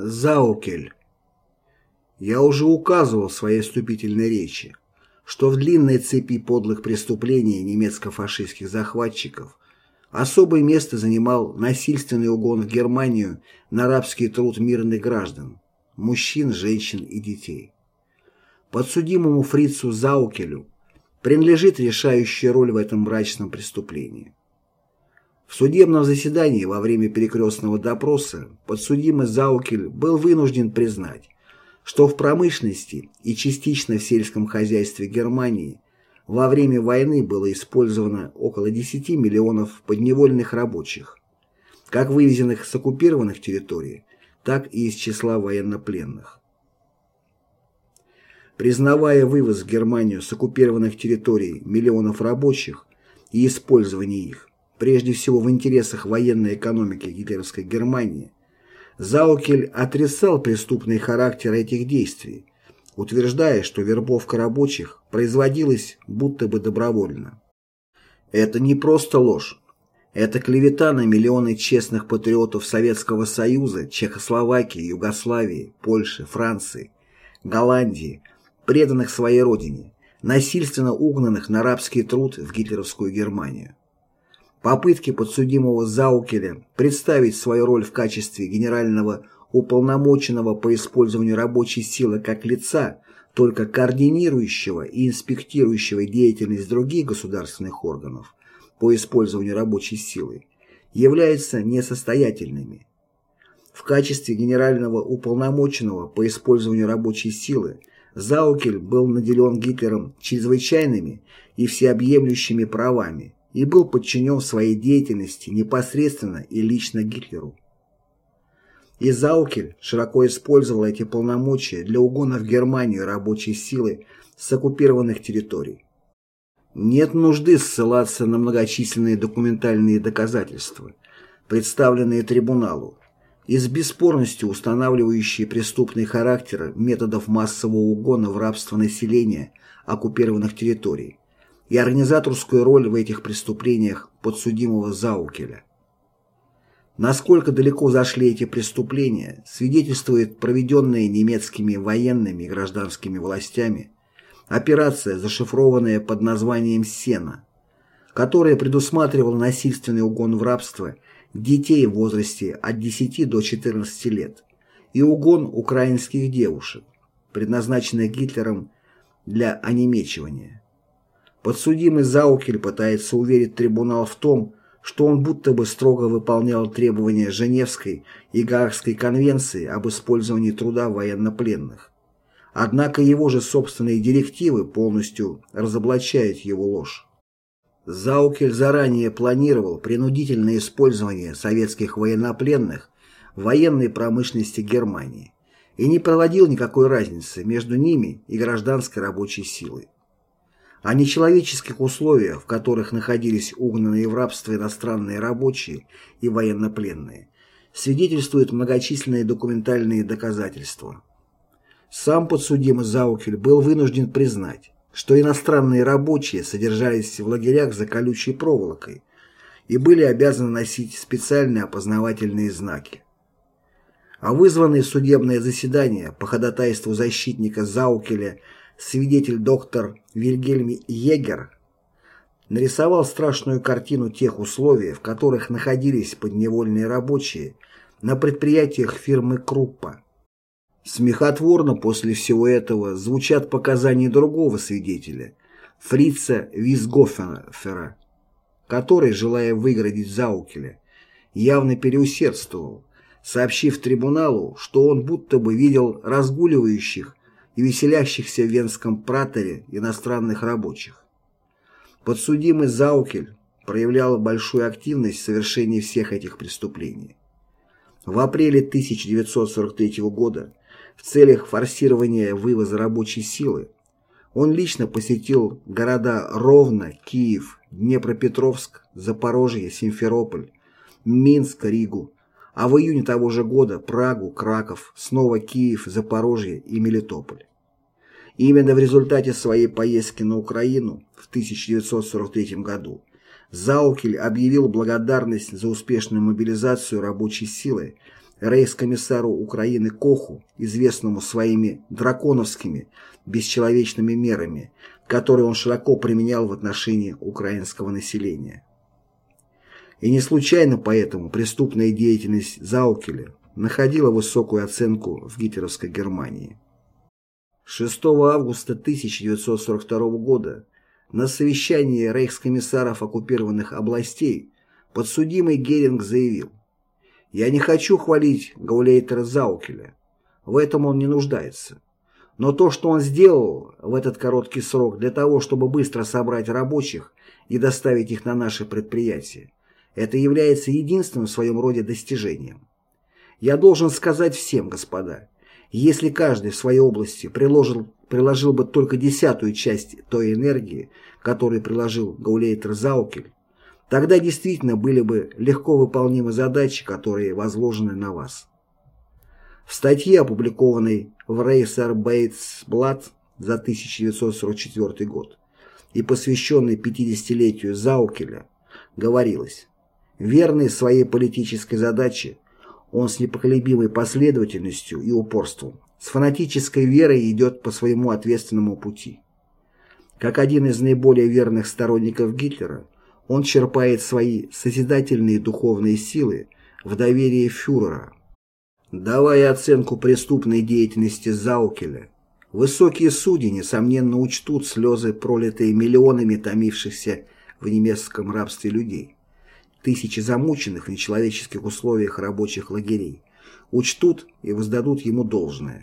Заукель. Я уже указывал в своей вступительной речи, что в длинной цепи подлых преступлений немецко-фашистских захватчиков особое место занимал насильственный угон в Германию на рабский труд мирных граждан, мужчин, женщин и детей. Подсудимому фрицу Заукелю принадлежит решающая роль в этом мрачном преступлении. В судебном заседании во время перекрестного допроса подсудимый Заукель был вынужден признать, что в промышленности и частично в сельском хозяйстве Германии во время войны было использовано около 10 миллионов подневольных рабочих, как вывезенных с оккупированных территорий, так и из числа военнопленных. Признавая вывоз в Германию с оккупированных территорий миллионов рабочих и использование их, прежде всего в интересах военной экономики гитлеровской Германии, Заукель отрицал преступный характер этих действий, утверждая, что вербовка рабочих производилась будто бы добровольно. Это не просто ложь. Это клевета на миллионы честных патриотов Советского Союза, Чехословакии, Югославии, Польши, Франции, Голландии, преданных своей родине, насильственно угнанных на рабский труд в гитлеровскую Германию. Попытки подсудимого Заукеля представить свою роль в качестве генерального уполномоченного по использованию рабочей силы как лица, только координирующего и инспектирующего деятельность других государственных органов по использованию рабочей силы, являются несостоятельными. В качестве генерального уполномоченного по использованию рабочей силы Заукель был наделен Гитлером чрезвычайными и всеобъемлющими правами, и был подчинен своей деятельности непосредственно и лично Гитлеру. И Заукель широко использовал эти полномочия для угона в Германию рабочей силы с оккупированных территорий. Нет нужды ссылаться на многочисленные документальные доказательства, представленные трибуналу, и с бесспорностью устанавливающие преступный характер методов массового угона в рабство населения оккупированных территорий, и организаторскую роль в этих преступлениях подсудимого Заукеля. Насколько далеко зашли эти преступления, свидетельствует проведенная немецкими военными и гражданскими властями операция, зашифрованная под названием «Сена», которая предусматривала насильственный угон в рабство детей в возрасте от 10 до 14 лет и угон украинских девушек, предназначенных Гитлером для онемечивания. Подсудимый Заукель пытается уверить трибунал в том, что он будто бы строго выполнял требования Женевской и Гаагской конвенции об использовании труда военнопленных. Однако его же собственные директивы полностью разоблачают его ложь. Заукель заранее планировал принудительное использование советских военнопленных в военной промышленности Германии и не проводил никакой разницы между ними и гражданской рабочей силой о нечеловеческих условиях, в которых находились угнанные в рабство иностранные рабочие и военнопленные, свидетельствуют многочисленные документальные доказательства. Сам подсудимый Заукель был вынужден признать, что иностранные рабочие содержались в лагерях за колючей проволокой и были обязаны носить специальные опознавательные знаки. А вызванное судебное заседание по ходатайству защитника Заукеля свидетель доктор Вильгельм Егер нарисовал страшную картину тех условий, в которых находились подневольные рабочие на предприятиях фирмы Круппа. Смехотворно после всего этого звучат показания другого свидетеля, фрица Визгофера, который, желая выгородить Заукеля, явно переусердствовал, сообщив трибуналу, что он будто бы видел разгуливающих и веселящихся в Венском праторе иностранных рабочих. Подсудимый Заукель проявлял большую активность в совершении всех этих преступлений. В апреле 1943 года в целях форсирования вывоза рабочей силы он лично посетил города Ровно, Киев, Днепропетровск, Запорожье, Симферополь, Минск, Ригу, а в июне того же года Прагу, Краков, снова Киев, Запорожье и Мелитополь. Именно в результате своей поездки на Украину в 1943 году Заукель объявил благодарность за успешную мобилизацию рабочей силы рейхскомиссару Украины Коху, известному своими драконовскими, бесчеловечными мерами, которые он широко применял в отношении украинского населения. И не случайно поэтому преступная деятельность Заукеля находила высокую оценку в гитлеровской Германии. 6 августа 1942 года на совещании рейхскомиссаров оккупированных областей подсудимый Геринг заявил «Я не хочу хвалить Гаулейтера Заукеля, в этом он не нуждается. Но то, что он сделал в этот короткий срок для того, чтобы быстро собрать рабочих и доставить их на наши предприятия, это является единственным в своем роде достижением. Я должен сказать всем, господа, если каждый в своей области приложил, приложил бы только десятую часть той энергии, которую приложил Гаулейтер Заукель, тогда действительно были бы легко выполнимы задачи, которые возложены на вас. В статье, опубликованной в Рейсер Бейтс Блад за 1944 год и посвященной 50-летию Заукеля, говорилось Верный своей политической задаче, он с непоколебимой последовательностью и упорством, с фанатической верой идет по своему ответственному пути. Как один из наиболее верных сторонников Гитлера, он черпает свои созидательные духовные силы в доверии фюрера. Давая оценку преступной деятельности Заукеля, высокие судьи, несомненно, учтут слезы, пролитые миллионами томившихся в немецком рабстве людей тысячи замученных в нечеловеческих условиях рабочих лагерей, учтут и воздадут ему должное.